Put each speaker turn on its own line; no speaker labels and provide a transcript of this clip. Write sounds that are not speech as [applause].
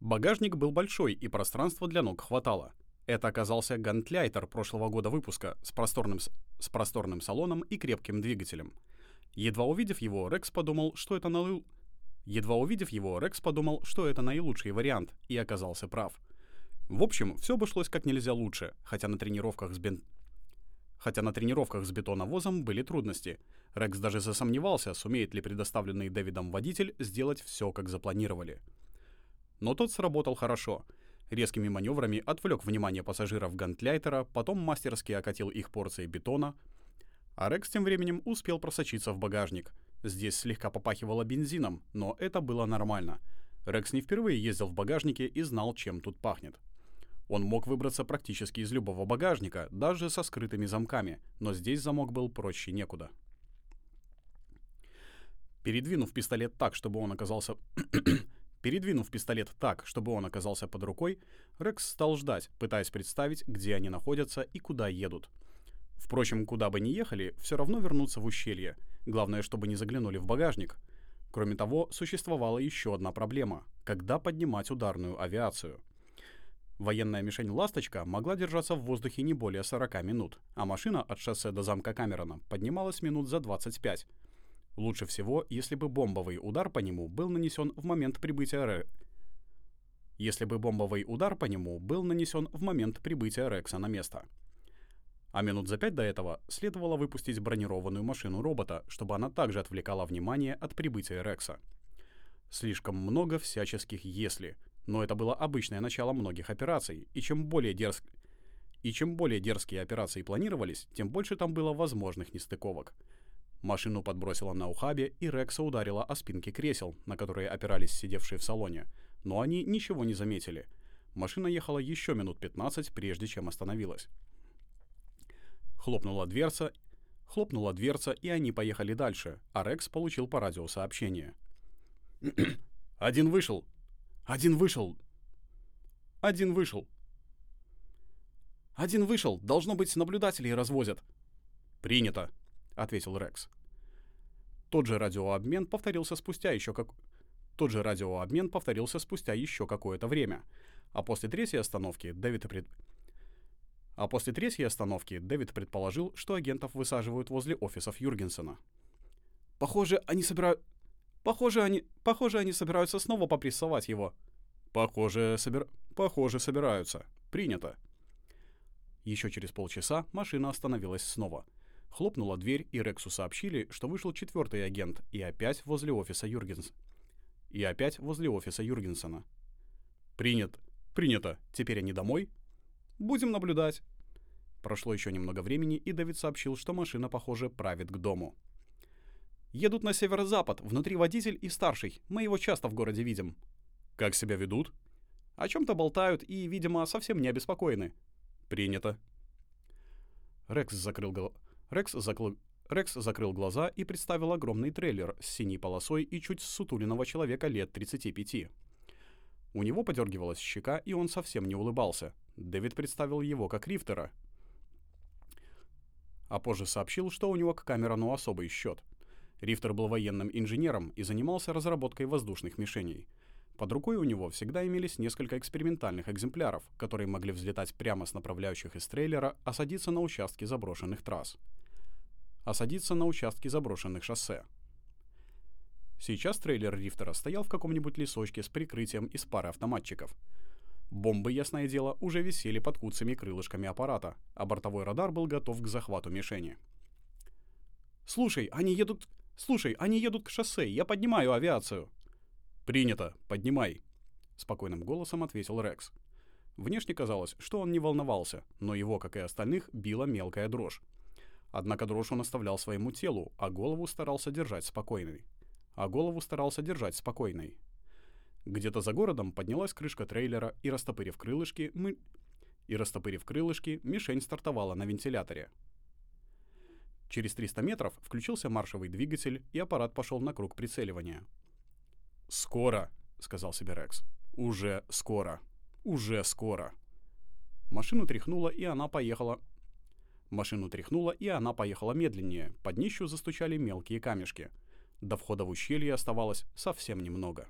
Багажник был большой, и пространства для ног хватало. Это оказался Гантляйтер прошлого года выпуска с просторным, с просторным салоном и крепким двигателем. Едва увидев его, Рекс подумал, что это наил... Едва увидев его, Рекс подумал, что это наилучший вариант, и оказался прав. В общем, все обошлось как нельзя лучше, хотя на тренировках с бен... Хотя на тренировках с бетоновозом были трудности. Рекс даже засомневался, сумеет ли предоставленный Дэвидом водитель сделать все, как запланировали. Но тот сработал хорошо. Резкими маневрами отвлек внимание пассажиров Гантляйтера, потом мастерски окатил их порцией бетона, а Рекс тем временем успел просочиться в багажник. Здесь слегка попахивало бензином, но это было нормально. Рекс не впервые ездил в багажнике и знал, чем тут пахнет. Он мог выбраться практически из любого багажника, даже со скрытыми замками, но здесь замок был проще некуда. Передвинув пистолет так, чтобы он оказался... Передвинув пистолет так, чтобы он оказался под рукой, Рекс стал ждать, пытаясь представить, где они находятся и куда едут. Впрочем, куда бы ни ехали, все равно вернуться в ущелье. Главное, чтобы не заглянули в багажник. Кроме того, существовала еще одна проблема — когда поднимать ударную авиацию. Военная мишень «Ласточка» могла держаться в воздухе не более 40 минут, а машина от шоссе до замка Камерона поднималась минут за 25. Лучше всего, если бы бомбовый удар по нему был нанесен в момент прибытия Ре... Если бы бомбовый удар по нему был нанесен в момент прибытия Рекса на место — а минут за пять до этого следовало выпустить бронированную машину робота, чтобы она также отвлекала внимание от прибытия Рекса. Слишком много всяческих «если», но это было обычное начало многих операций, и чем более дерзк... И чем более дерзкие операции планировались, тем больше там было возможных нестыковок. Машину подбросило на ухабе, и Рекса ударила о спинки кресел, на которые опирались сидевшие в салоне. Но они ничего не заметили. Машина ехала еще минут 15, прежде чем остановилась. Хлопнула дверца, хлопнула дверца, и они поехали дальше, а Рекс получил по радио сообщение. [clears throat] «Один вышел! Один вышел! Один вышел!» «Один вышел! Должно быть, наблюдателей развозят!» «Принято!» — ответил Рекс. Тот же радиообмен повторился спустя еще как... Тот же радиообмен повторился спустя еще какое-то время, а после третьей остановки Дэвид пред... А после третьей остановки Дэвид предположил, что агентов высаживают возле офисов Юргенсена. «Похоже, они собирают... Похоже, они... Похоже, они собираются снова попрессовать его». «Похоже, собир... Похоже, собираются. Принято». Еще через полчаса машина остановилась снова. Хлопнула дверь, и Рексу сообщили, что вышел четвертый агент, и опять возле офиса Юргенс. И опять возле офиса Юргенсона. «Принят. Принято. Теперь они домой?» Будем наблюдать». Прошло еще немного времени, и Дэвид сообщил, что машина, похоже, правит к дому. «Едут на северо-запад, внутри водитель и старший. Мы его часто в городе видим». «Как себя ведут?» «О чем-то болтают и, видимо, совсем не обеспокоены». «Принято». Рекс закрыл, гол... Рекс, закл... Рекс закрыл глаза и представил огромный трейлер с синей полосой и чуть сутуленного человека лет 35. У него подергивалась щека, и он совсем не улыбался. Дэвид представил его как Рифтера, а позже сообщил, что у него к Камерону особый счет. Рифтер был военным инженером и занимался разработкой воздушных мишеней. Под рукой у него всегда имелись несколько экспериментальных экземпляров, которые могли взлетать прямо с направляющих из трейлера, а садиться на участки заброшенных трасс. А садиться на участки заброшенных шоссе. Сейчас трейлер Рифтера стоял в каком-нибудь лесочке с прикрытием из пары автоматчиков. Бомбы, ясное дело, уже висели под куцами крылышками аппарата, а бортовой радар был готов к захвату мишени. «Слушай, они едут... Слушай, они едут к шоссе, я поднимаю авиацию!» «Принято, поднимай!» — спокойным голосом ответил Рекс. Внешне казалось, что он не волновался, но его, как и остальных, била мелкая дрожь. Однако дрожь он оставлял своему телу, а голову старался держать спокойной а голову старался держать спокойной. Где-то за городом поднялась крышка трейлера, и растопырив крылышки, мы... И растопырив крылышки, мишень стартовала на вентиляторе. Через 300 метров включился маршевый двигатель, и аппарат пошел на круг прицеливания. «Скоро!» — сказал себе Рекс. «Уже скоро! Уже скоро!» Машину тряхнуло, и она поехала... Машину тряхнуло, и она поехала медленнее. Под днищу застучали мелкие камешки — до входа в ущелье оставалось совсем немного.